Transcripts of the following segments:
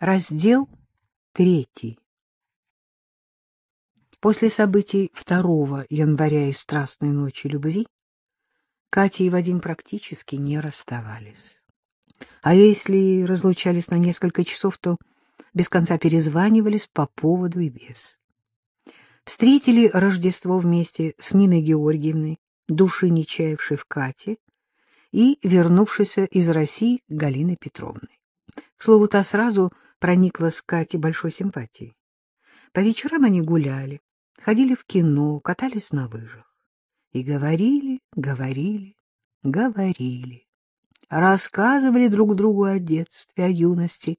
Раздел третий. После событий 2 января и страстной ночи любви Катя и Вадим практически не расставались. А если разлучались на несколько часов, то без конца перезванивались по поводу и без. Встретили Рождество вместе с Ниной Георгиевной, души не чаявшей в Кате, и вернувшейся из России Галиной Петровной. К слову, та сразу проникла с Катей большой симпатией. По вечерам они гуляли, ходили в кино, катались на лыжах. И говорили, говорили, говорили. Рассказывали друг другу о детстве, о юности.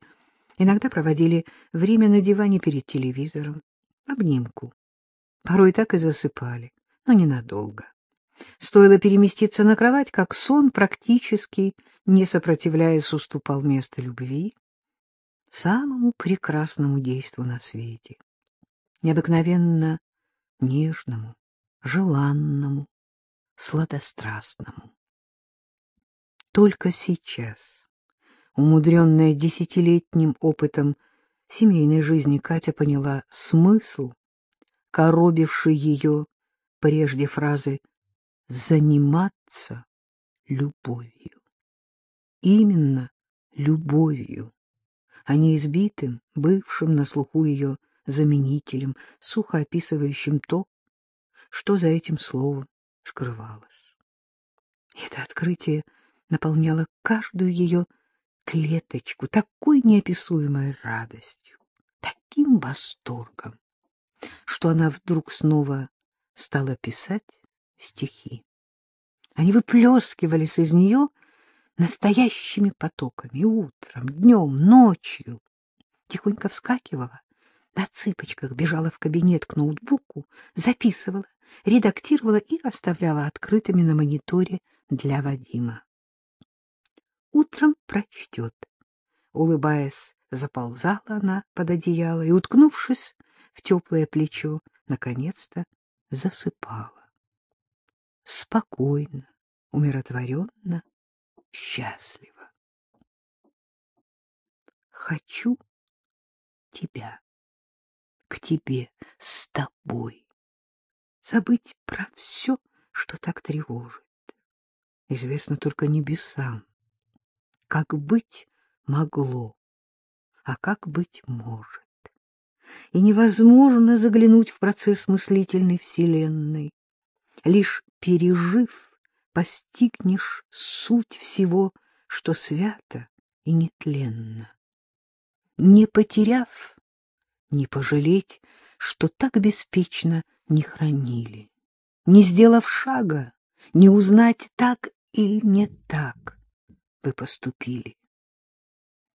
Иногда проводили время на диване перед телевизором, обнимку. Порой так и засыпали, но ненадолго. Стоило переместиться на кровать, как сон, практически не сопротивляясь, уступал место любви, самому прекрасному действу на свете, необыкновенно нежному, желанному, сладострастному. Только сейчас, умудренная десятилетним опытом семейной жизни, Катя поняла смысл, коробивший ее прежде фразы «заниматься любовью». Именно любовью, а не избитым, бывшим на слуху ее заменителем, сухо описывающим то, что за этим словом скрывалось. Это открытие наполняло каждую ее клеточку такой неописуемой радостью, таким восторгом, что она вдруг снова стала писать стихи. Они выплескивались из нее настоящими потоками, утром, днем, ночью. Тихонько вскакивала, на цыпочках бежала в кабинет к ноутбуку, записывала, редактировала и оставляла открытыми на мониторе для Вадима. Утром прочтет. Улыбаясь, заползала она под одеяло и, уткнувшись в теплое плечо, наконец-то засыпала. Спокойно, умиротворенно, счастливо. Хочу тебя, к тебе, с тобой, забыть про все, что так тревожит. Известно только небесам, как быть могло, а как быть может. И невозможно заглянуть в процесс мыслительной вселенной. Лишь пережив, постигнешь суть всего, что свято и нетленно. Не потеряв, не пожалеть, что так беспечно не хранили. Не сделав шага, не узнать, так или не так вы поступили.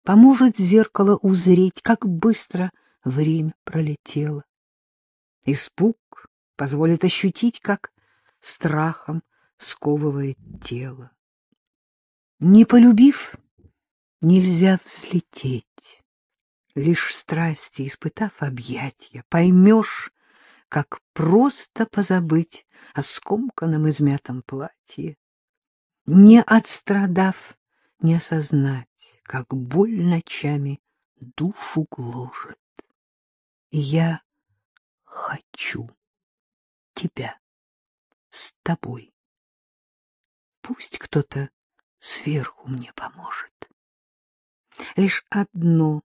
Поможет зеркало узреть, как быстро время пролетело. Испуг позволит ощутить, как страхом сковывает тело. Не полюбив, нельзя взлететь. Лишь страсти, испытав объятья, поймешь, как просто позабыть о скомканном измятом платье. Не отстрадав, не осознать, как боль ночами душу гложет. Я хочу тебя с тобой. Пусть кто-то сверху мне поможет. Лишь одно,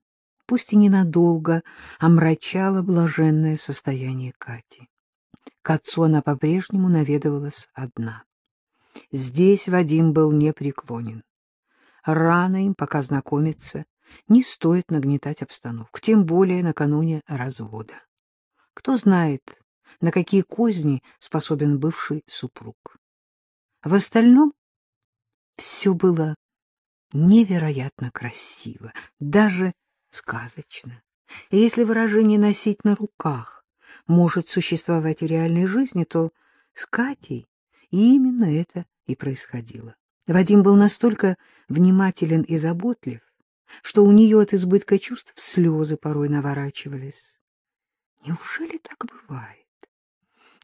пусть и ненадолго, омрачало блаженное состояние Кати. К отцу она по-прежнему наведывалась одна. Здесь Вадим был непреклонен. Рано им пока знакомиться, не стоит нагнетать обстановку, тем более накануне развода. Кто знает, на какие козни способен бывший супруг. В остальном все было невероятно красиво, даже сказочно. И если выражение «носить на руках» может существовать в реальной жизни, то с Катей именно это и происходило. Вадим был настолько внимателен и заботлив, что у нее от избытка чувств слезы порой наворачивались. Неужели так бывает?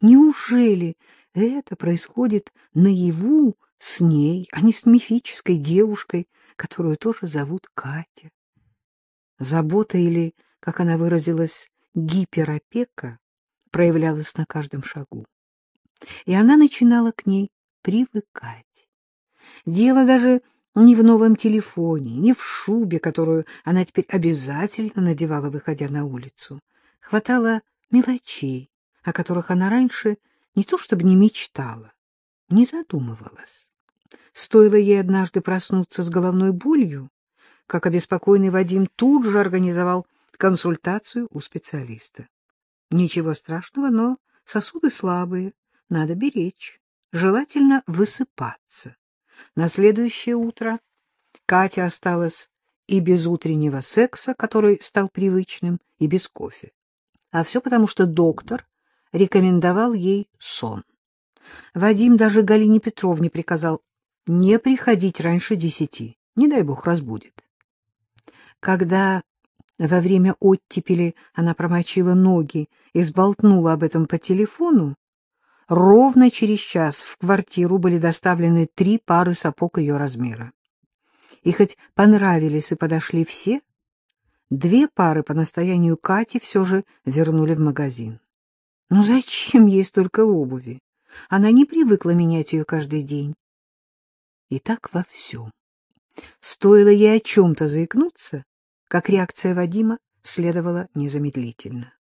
Неужели это происходит наяву с ней, а не с мифической девушкой, которую тоже зовут Катя? Забота или, как она выразилась, гиперопека проявлялась на каждом шагу. И она начинала к ней привыкать. Дело даже не в новом телефоне, не в шубе, которую она теперь обязательно надевала, выходя на улицу. Хватало мелочей, о которых она раньше не то чтобы не мечтала, не задумывалась. Стоило ей однажды проснуться с головной болью, как обеспокоенный Вадим тут же организовал консультацию у специалиста. Ничего страшного, но сосуды слабые, надо беречь, желательно высыпаться. На следующее утро Катя осталась и без утреннего секса, который стал привычным, и без кофе. А все потому, что доктор рекомендовал ей сон. Вадим даже Галине Петровне приказал не приходить раньше десяти, не дай бог разбудит. Когда во время оттепели она промочила ноги и сболтнула об этом по телефону, ровно через час в квартиру были доставлены три пары сапог ее размера. И хоть понравились и подошли все, две пары по настоянию Кати все же вернули в магазин. Ну зачем ей столько обуви? Она не привыкла менять ее каждый день. И так во всем. Стоило ей о чем-то заикнуться, как реакция Вадима следовала незамедлительно.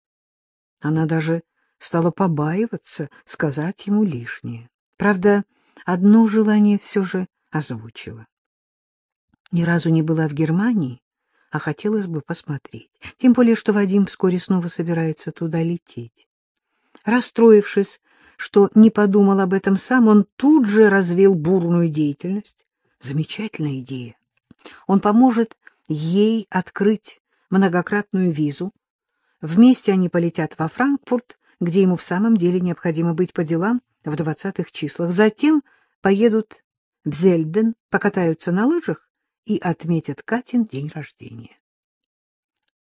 Она даже стала побаиваться сказать ему лишнее. Правда, одно желание все же озвучила. Ни разу не была в Германии, а хотелось бы посмотреть. Тем более, что Вадим вскоре снова собирается туда лететь. Расстроившись, что не подумал об этом сам, он тут же развил бурную деятельность. Замечательная идея. Он поможет ей открыть многократную визу. Вместе они полетят во Франкфурт, где ему в самом деле необходимо быть по делам в двадцатых числах. Затем поедут в Зельден, покатаются на лыжах и отметят Катин день рождения.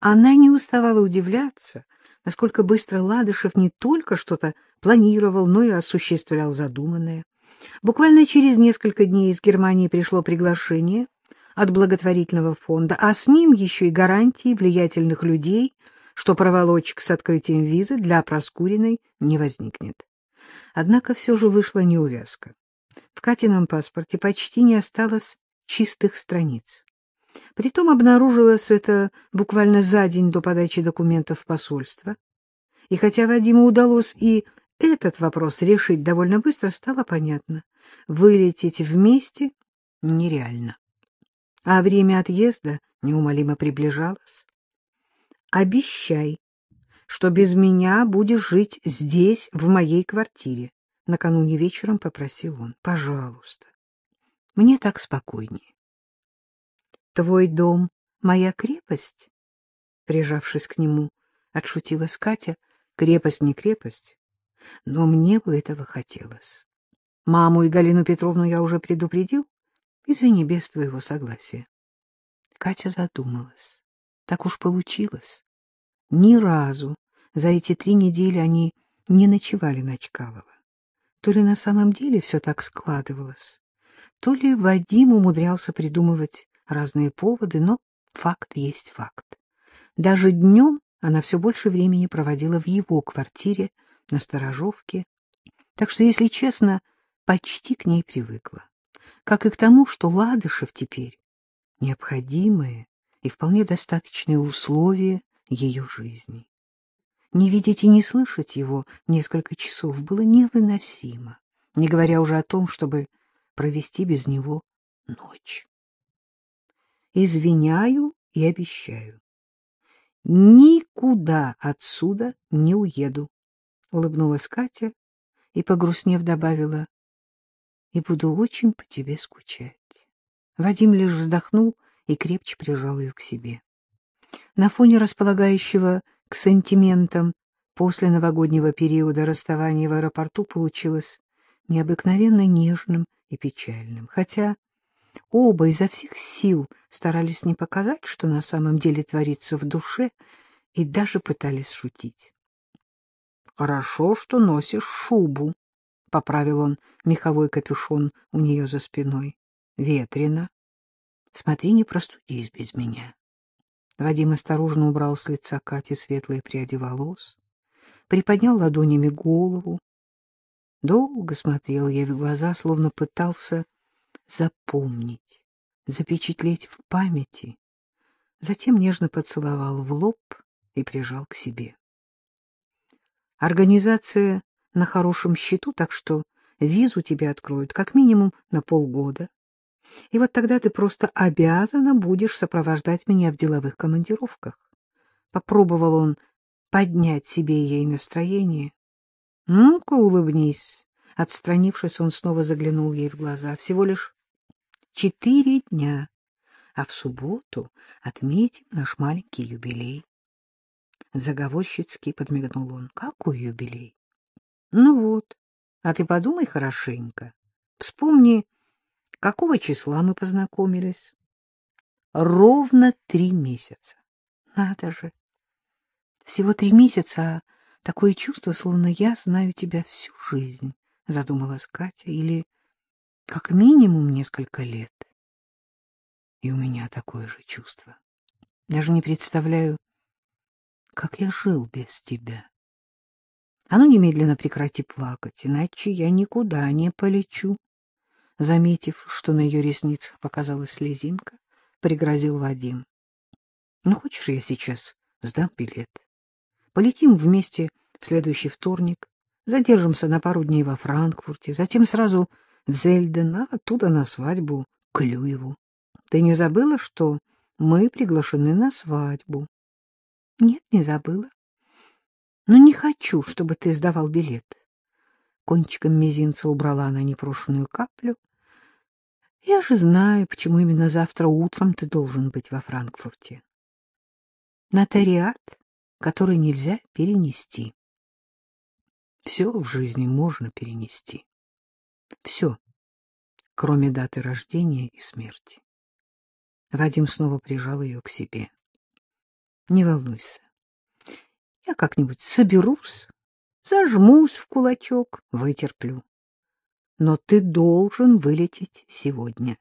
Она не уставала удивляться, насколько быстро Ладышев не только что-то планировал, но и осуществлял задуманное. Буквально через несколько дней из Германии пришло приглашение от благотворительного фонда, а с ним еще и гарантии влиятельных людей, что проволочек с открытием визы для Проскуриной не возникнет. Однако все же вышла неувязка. В Катином паспорте почти не осталось чистых страниц. Притом обнаружилось это буквально за день до подачи документов в посольство. И хотя Вадиму удалось и этот вопрос решить довольно быстро, стало понятно. Вылететь вместе нереально. А время отъезда неумолимо приближалось. «Обещай, что без меня будешь жить здесь, в моей квартире», — накануне вечером попросил он. «Пожалуйста. Мне так спокойнее». Твой дом — моя крепость? Прижавшись к нему, отшутилась Катя. Крепость не крепость, но мне бы этого хотелось. Маму и Галину Петровну я уже предупредил. Извини, без твоего согласия. Катя задумалась. Так уж получилось. Ни разу за эти три недели они не ночевали на Чкалова. То ли на самом деле все так складывалось, то ли Вадим умудрялся придумывать разные поводы, но факт есть факт. Даже днем она все больше времени проводила в его квартире на Сторожовке, так что, если честно, почти к ней привыкла. Как и к тому, что Ладышев теперь необходимые и вполне достаточные условия ее жизни. Не видеть и не слышать его несколько часов было невыносимо, не говоря уже о том, чтобы провести без него ночь извиняю и обещаю. Никуда отсюда не уеду, — улыбнулась Катя и, погрустнев, добавила, — и буду очень по тебе скучать. Вадим лишь вздохнул и крепче прижал ее к себе. На фоне располагающего к сантиментам после новогоднего периода расставания в аэропорту получилось необыкновенно нежным и печальным, хотя Оба изо всех сил старались не показать, что на самом деле творится в душе, и даже пытались шутить. — Хорошо, что носишь шубу, — поправил он меховой капюшон у нее за спиной. — Ветрено. Смотри, не простудись без меня. Вадим осторожно убрал с лица Кати светлые пряди волос, приподнял ладонями голову. Долго смотрел ей в глаза, словно пытался запомнить, запечатлеть в памяти. Затем нежно поцеловал в лоб и прижал к себе. Организация на хорошем счету, так что визу тебе откроют как минимум на полгода. И вот тогда ты просто обязана будешь сопровождать меня в деловых командировках. Попробовал он поднять себе ей настроение. Ну-ка, улыбнись. Отстранившись, он снова заглянул ей в глаза. Всего лишь четыре дня, а в субботу отметим наш маленький юбилей. Заговорщицки подмигнул он. Какой юбилей? Ну вот, а ты подумай хорошенько. Вспомни, Какого числа мы познакомились? Ровно три месяца. Надо же. Всего три месяца, а такое чувство, словно я знаю тебя всю жизнь, задумалась Катя, или как минимум несколько лет. И у меня такое же чувство. Даже не представляю, как я жил без тебя. А ну, немедленно прекрати плакать, иначе я никуда не полечу. Заметив, что на ее ресницах показалась слезинка, пригрозил Вадим. — Ну, хочешь, я сейчас сдам билет? Полетим вместе в следующий вторник, задержимся на пару дней во Франкфурте, затем сразу в Зельден, оттуда на свадьбу к Люеву. Ты не забыла, что мы приглашены на свадьбу? — Нет, не забыла. Но не хочу, чтобы ты сдавал билет. Кончиком мизинца убрала она непрошенную каплю. Я же знаю, почему именно завтра утром ты должен быть во Франкфурте. Нотариат, который нельзя перенести. Все в жизни можно перенести. Все, кроме даты рождения и смерти. Вадим снова прижал ее к себе. Не волнуйся. Я как-нибудь соберусь, зажмусь в кулачок, вытерплю. Но ты должен вылететь сегодня.